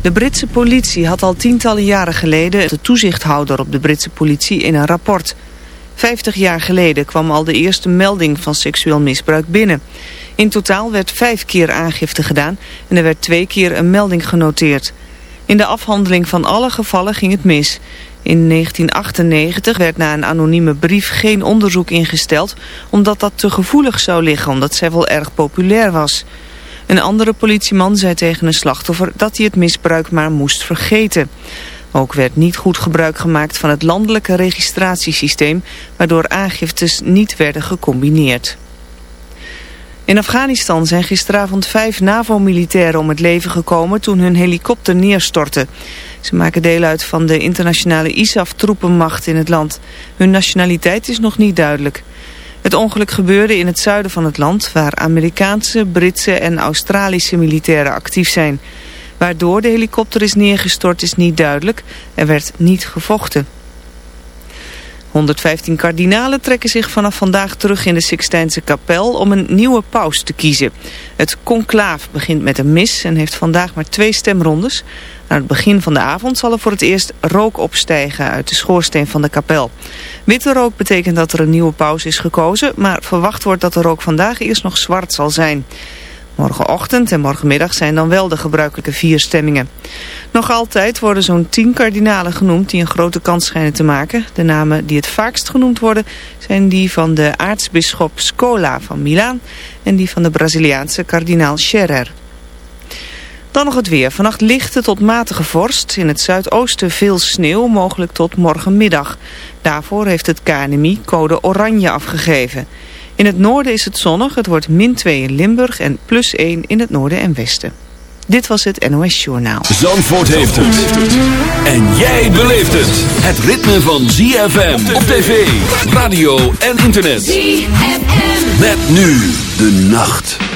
De Britse politie had al tientallen jaren geleden de toezichthouder op de Britse politie in een rapport. Vijftig jaar geleden kwam al de eerste melding van seksueel misbruik binnen. In totaal werd vijf keer aangifte gedaan en er werd twee keer een melding genoteerd. In de afhandeling van alle gevallen ging het mis. In 1998 werd na een anonieme brief geen onderzoek ingesteld... omdat dat te gevoelig zou liggen, omdat zij wel erg populair was... Een andere politieman zei tegen een slachtoffer dat hij het misbruik maar moest vergeten. Ook werd niet goed gebruik gemaakt van het landelijke registratiesysteem... waardoor aangiftes niet werden gecombineerd. In Afghanistan zijn gisteravond vijf NAVO-militairen om het leven gekomen toen hun helikopter neerstortte. Ze maken deel uit van de internationale ISAF-troepenmacht in het land. Hun nationaliteit is nog niet duidelijk. Het ongeluk gebeurde in het zuiden van het land... waar Amerikaanse, Britse en Australische militairen actief zijn. Waardoor de helikopter is neergestort is niet duidelijk. Er werd niet gevochten. 115 kardinalen trekken zich vanaf vandaag terug in de Sixtijnse kapel om een nieuwe paus te kiezen. Het conclaaf begint met een mis en heeft vandaag maar twee stemrondes. Aan het begin van de avond zal er voor het eerst rook opstijgen uit de schoorsteen van de kapel. Witte rook betekent dat er een nieuwe paus is gekozen, maar verwacht wordt dat de rook vandaag eerst nog zwart zal zijn. Morgenochtend en morgenmiddag zijn dan wel de gebruikelijke vier stemmingen. Nog altijd worden zo'n tien kardinalen genoemd die een grote kans schijnen te maken. De namen die het vaakst genoemd worden zijn die van de aartsbisschop Scola van Milaan en die van de Braziliaanse kardinaal Scherer. Dan nog het weer. Vannacht lichte tot matige vorst. In het zuidoosten veel sneeuw, mogelijk tot morgenmiddag. Daarvoor heeft het KNMI code oranje afgegeven. In het noorden is het zonnig. Het wordt min 2 in Limburg en plus 1 in het noorden en westen. Dit was het NOS Journaal. Zandvoort heeft het. En jij beleeft het. Het ritme van ZFM op tv, radio en internet. ZFM. Met nu de nacht.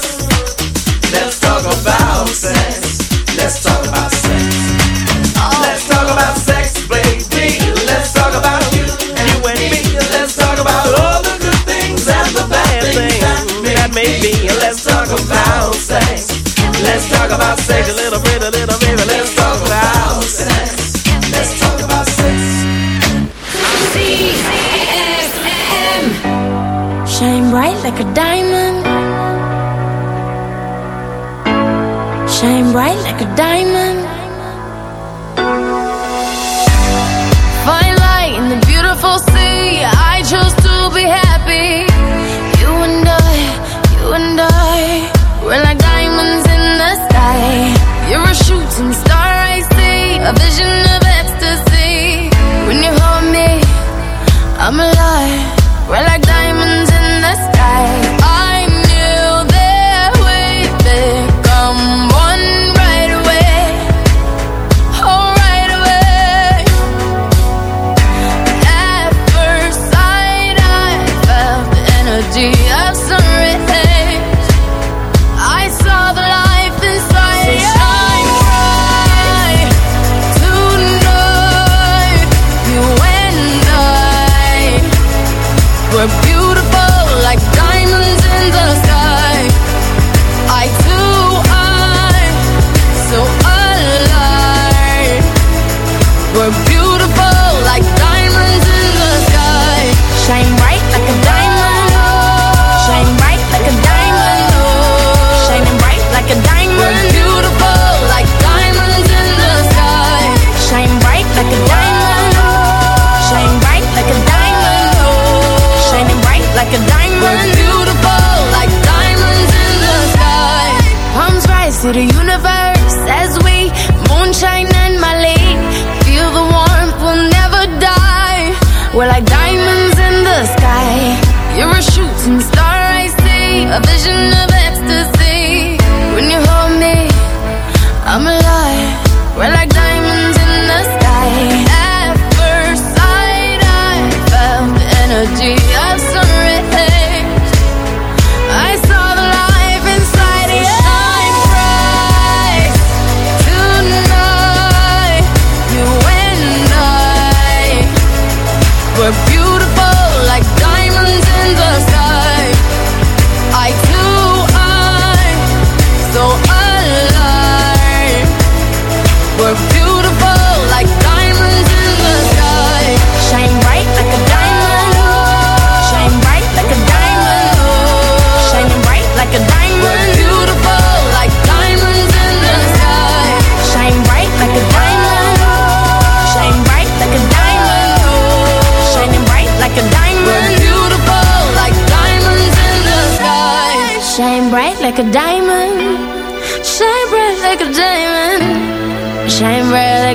That may. Let's talk about sex. Let's talk about sex. A little bit, a little baby. Let's talk about sex. Let's talk about sex. Shine bright like a diamond. Shine bright like a diamond. like a diamond. We're beautiful like diamonds in the sky. Palms rise to the universe as we moonshine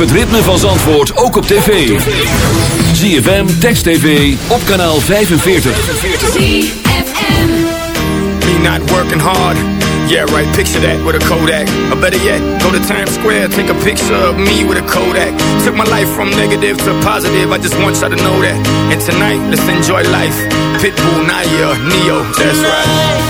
het ritme van Zandvoort ook op tv. ZFM, Text TV, op kanaal 45. ZFM. Me not working hard. Yeah, right, picture that with a Kodak. Or better yet, go to Times Square, take a picture of me with a Kodak. Took my life from negative to positive, I just want y'all to know that. And tonight, let's enjoy life. Pitbull, Nayer, Ne-Yo, that's right.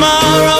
tomorrow.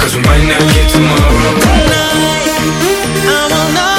Cause we might not get tomorrow. Tonight, I want all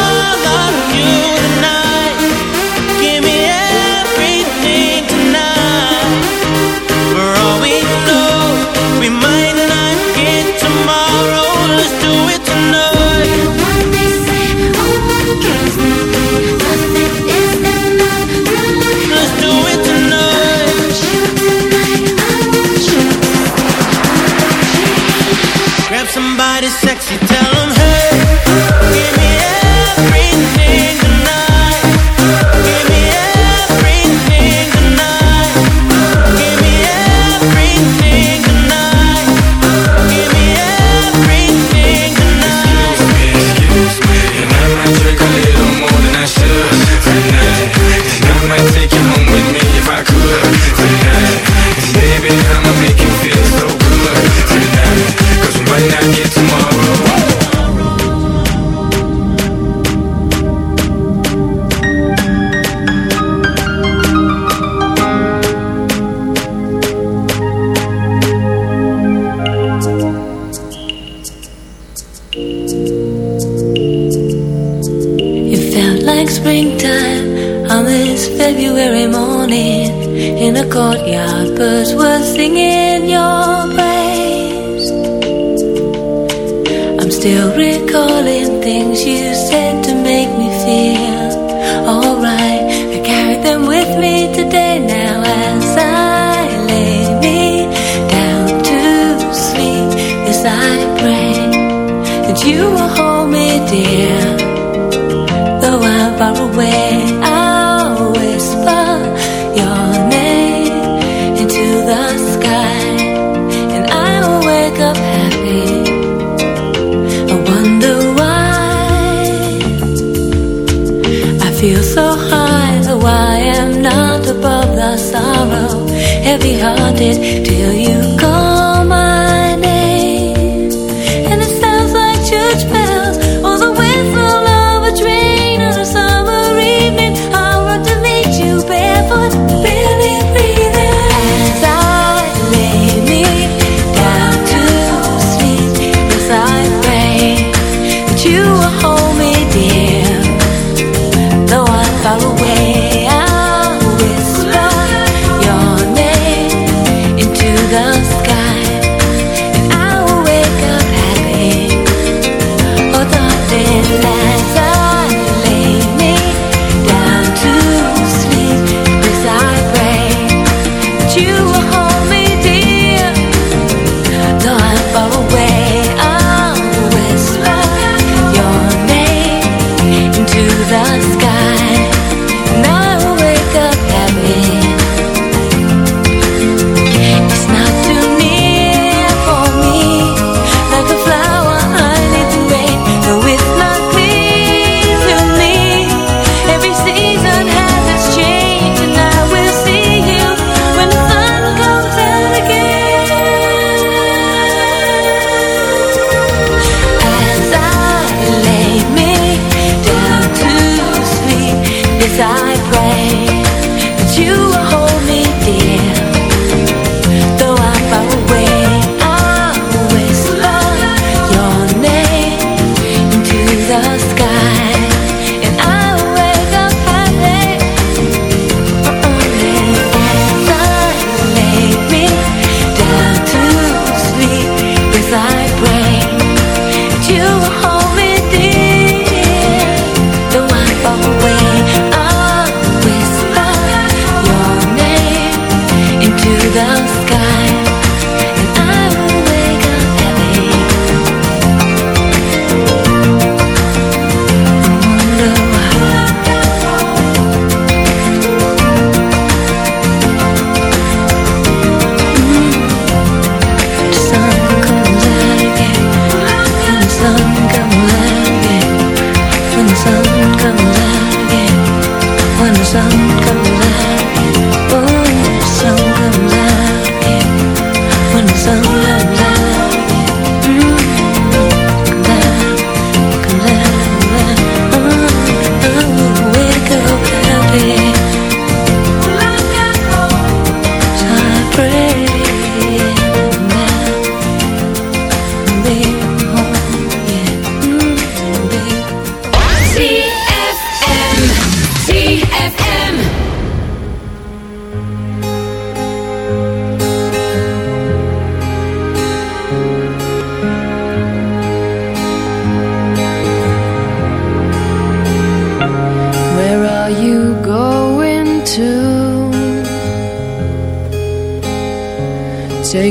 dear. Though I'm far away, I'll whisper your name into the sky, and I will wake up happy. I wonder why I feel so high, though I am not above the sorrow. Heavy hearted till you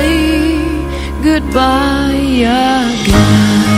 say goodbye again.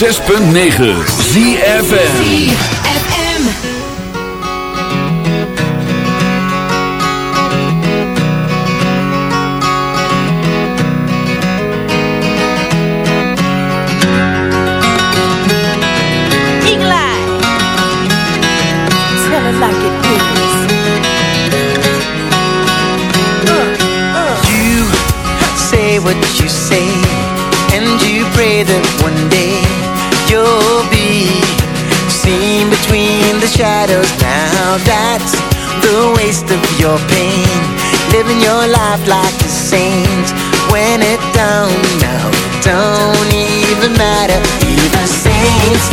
106.9 your pain. Living your life like a saint. When it don't, no, don't even matter. Even saints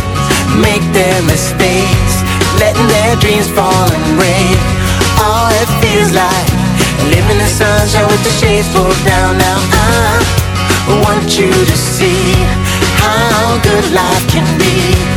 make their mistakes. Letting their dreams fall and break. All it feels like Living in sunshine with the shades pulled down. Now I want you to see How good life can be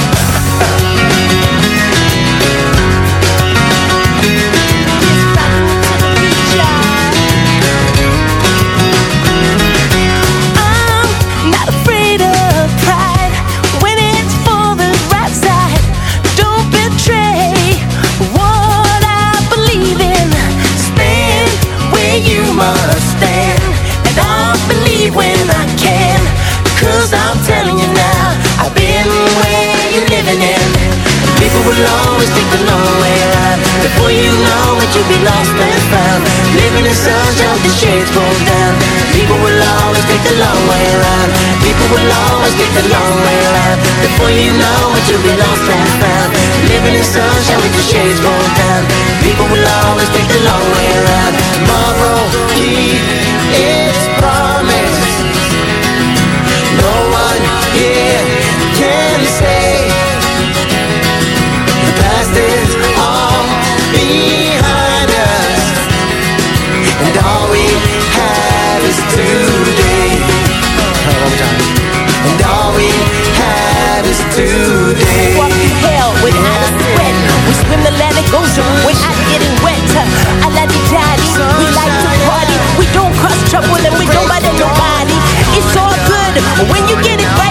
always take the long way around Before you know it, you'll be lost and found. Living in sunshine with the shades pulled down People will always take the long way around People will always take the long way around Before you know it, you'll be lost and found. Living in sunshine with the shades pulled down People will always take the long way around Tomorrow, today. Walk through hell without a sweat. We swim the Ocean without getting wet. I love you, daddy. We like to party. We don't cross trouble and we don't bother nobody. It's all good when you get it right,